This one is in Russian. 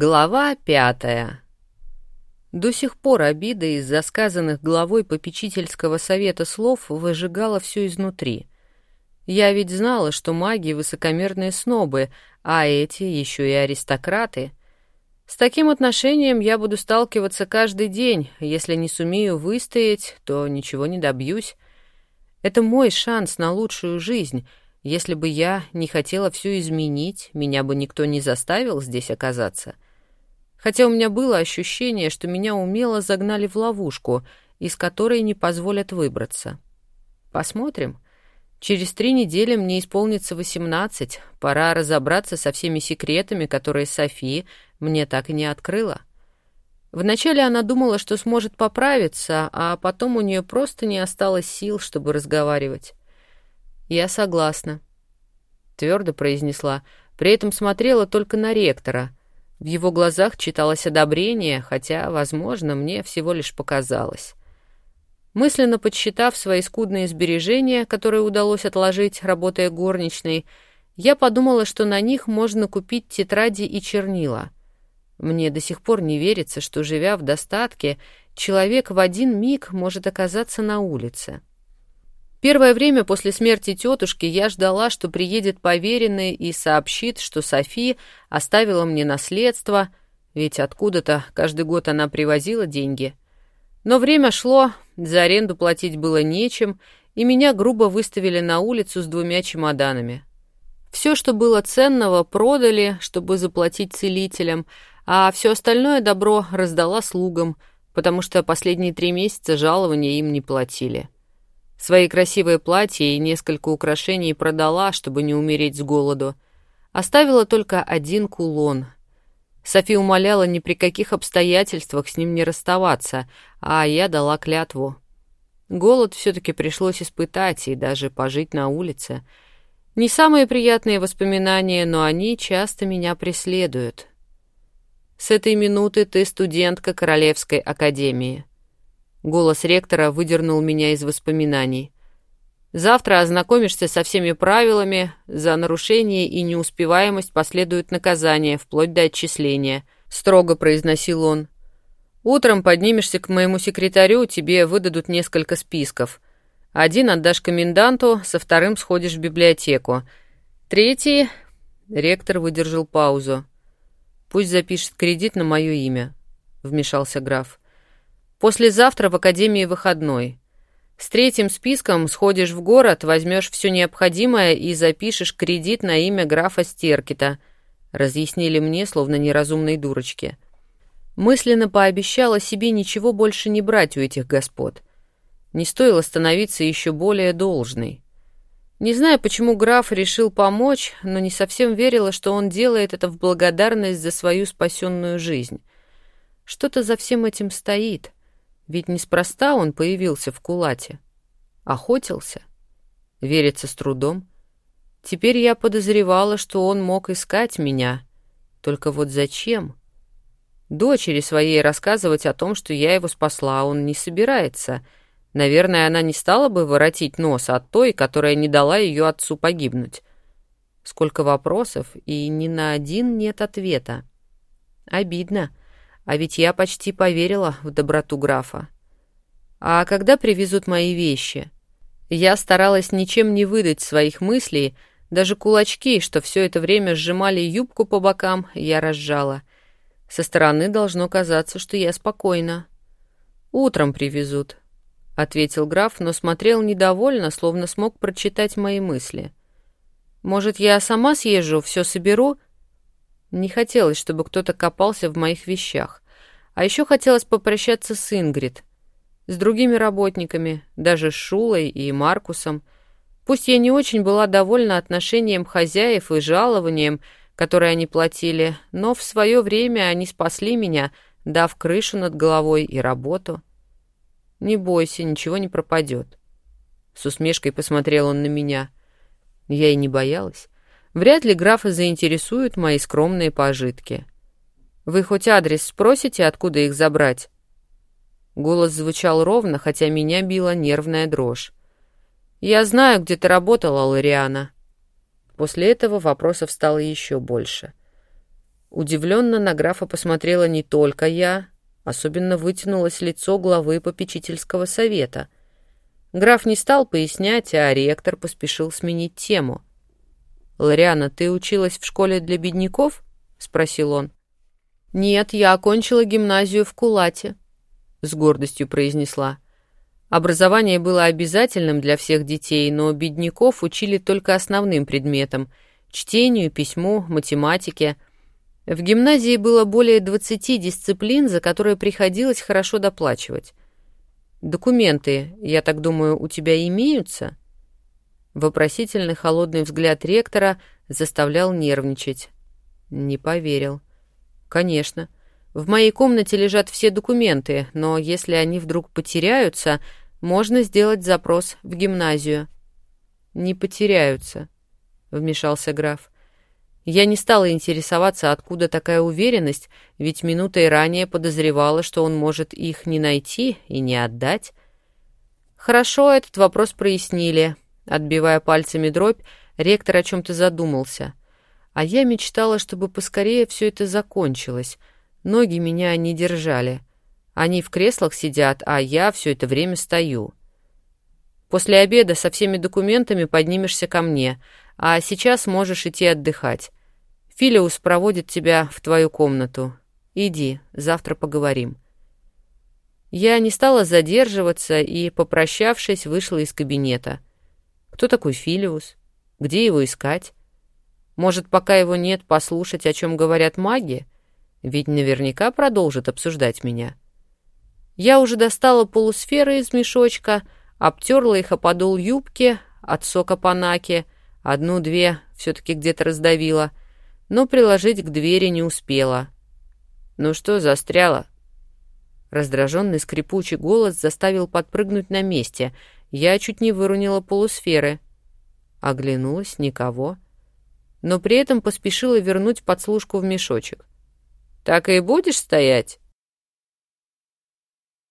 Глава пятая. До сих пор обида из-за сказанных главой попечительского совета слов выжигала все изнутри. Я ведь знала, что маги — высокомерные снобы, а эти еще и аристократы. С таким отношением я буду сталкиваться каждый день. Если не сумею выстоять, то ничего не добьюсь. Это мой шанс на лучшую жизнь. Если бы я не хотела все изменить, меня бы никто не заставил здесь оказаться — хотя у меня было ощущение, что меня умело загнали в ловушку, из которой не позволят выбраться. Посмотрим. Через три недели мне исполнится восемнадцать. Пора разобраться со всеми секретами, которые Софи мне так и не открыла. Вначале она думала, что сможет поправиться, а потом у нее просто не осталось сил, чтобы разговаривать. «Я согласна», — твердо произнесла, при этом смотрела только на ректора — в его глазах читалось одобрение, хотя, возможно, мне всего лишь показалось. Мысленно подсчитав свои скудные сбережения, которые удалось отложить, работая горничной, я подумала, что на них можно купить тетради и чернила. Мне до сих пор не верится, что, живя в достатке, человек в один миг может оказаться на улице. Первое время после смерти тетушки я ждала, что приедет поверенный и сообщит, что Софи оставила мне наследство, ведь откуда-то каждый год она привозила деньги. Но время шло, за аренду платить было нечем, и меня грубо выставили на улицу с двумя чемоданами. Все, что было ценного, продали, чтобы заплатить целителям, а все остальное добро раздала слугам, потому что последние три месяца жалования им не платили. Свои красивые платья и несколько украшений продала, чтобы не умереть с голоду. Оставила только один кулон. Софи умоляла ни при каких обстоятельствах с ним не расставаться, а я дала клятву. Голод все-таки пришлось испытать и даже пожить на улице. Не самые приятные воспоминания, но они часто меня преследуют. С этой минуты ты студентка Королевской академии. Голос ректора выдернул меня из воспоминаний. «Завтра ознакомишься со всеми правилами. За нарушение и неуспеваемость последует наказание, вплоть до отчисления», — строго произносил он. «Утром поднимешься к моему секретарю, тебе выдадут несколько списков. Один отдашь коменданту, со вторым сходишь в библиотеку. Третий...» — ректор выдержал паузу. «Пусть запишет кредит на мое имя», — вмешался граф. Послезавтра в академии выходной. С третьим списком сходишь в город, возьмешь все необходимое и запишешь кредит на имя графа Стеркита», — разъяснили мне, словно неразумной дурочке. Мысленно пообещала себе ничего больше не брать у этих господ. Не стоило становиться еще более должной. Не знаю, почему граф решил помочь, но не совсем верила, что он делает это в благодарность за свою спасенную жизнь. Что-то за всем этим стоит — ведь неспроста он появился в кулате. Охотился. Верится с трудом. Теперь я подозревала, что он мог искать меня. Только вот зачем? Дочери своей рассказывать о том, что я его спасла, он не собирается. Наверное, она не стала бы воротить нос от той, которая не дала ее отцу погибнуть. Сколько вопросов, и ни на один нет ответа. Обидно. А ведь я почти поверила в доброту графа. А когда привезут мои вещи? Я старалась ничем не выдать своих мыслей, даже кулачки, что все это время сжимали юбку по бокам, я разжала. Со стороны должно казаться, что я спокойна. «Утром привезут», — ответил граф, но смотрел недовольно, словно смог прочитать мои мысли. «Может, я сама съезжу, все соберу?» Не хотелось, чтобы кто-то копался в моих вещах. А еще хотелось попрощаться с Ингрид, с другими работниками, даже с Шулой и Маркусом. Пусть я не очень была довольна отношением хозяев и жалованием, которое они платили, но в свое время они спасли меня, дав крышу над головой и работу. «Не бойся, ничего не пропадет». С усмешкой посмотрел он на меня. Я и не боялась. Вряд ли графа заинтересуют мои скромные пожитки. Вы хоть адрес спросите, откуда их забрать?» Голос звучал ровно, хотя меня била нервная дрожь. «Я знаю, где ты работала, Лориана». После этого вопросов стало еще больше. Удивленно на графа посмотрела не только я, особенно вытянулось лицо главы попечительского совета. Граф не стал пояснять, а ректор поспешил сменить тему. «Лориана, ты училась в школе для бедняков?» — спросил он. «Нет, я окончила гимназию в Кулате», — с гордостью произнесла. Образование было обязательным для всех детей, но бедняков учили только основным предметам — чтению, письму, математике. В гимназии было более 20 дисциплин, за которые приходилось хорошо доплачивать. «Документы, я так думаю, у тебя имеются?» Вопросительный холодный взгляд ректора заставлял нервничать. Не поверил. «Конечно. В моей комнате лежат все документы, но если они вдруг потеряются, можно сделать запрос в гимназию». «Не потеряются», — вмешался граф. Я не стала интересоваться, откуда такая уверенность, ведь минутой ранее подозревала, что он может их не найти и не отдать. Хорошо, этот вопрос прояснили. Отбивая пальцами дробь, ректор о чем-то задумался. А я мечтала, чтобы поскорее все это закончилось. Ноги меня не держали. Они в креслах сидят, а я все это время стою. После обеда со всеми документами поднимешься ко мне, а сейчас можешь идти отдыхать. Филиус проводит тебя в твою комнату. Иди, завтра поговорим». Я не стала задерживаться и, попрощавшись, вышла из кабинета. Кто такой Филиус? Где его искать? Может, пока его нет, послушать, о чем говорят маги? Ведь наверняка продолжит обсуждать меня. Я уже достала полусферы из мешочка, обтерла их о подол юбки от сока панаки, одну-две все-таки где-то раздавила, но приложить к двери не успела. «Ну что, застряла?» Раздраженный скрипучий голос заставил подпрыгнуть на месте. Я чуть не выронила полусферы. Оглянулась — никого но при этом поспешила вернуть подслушку в мешочек. «Так и будешь стоять?»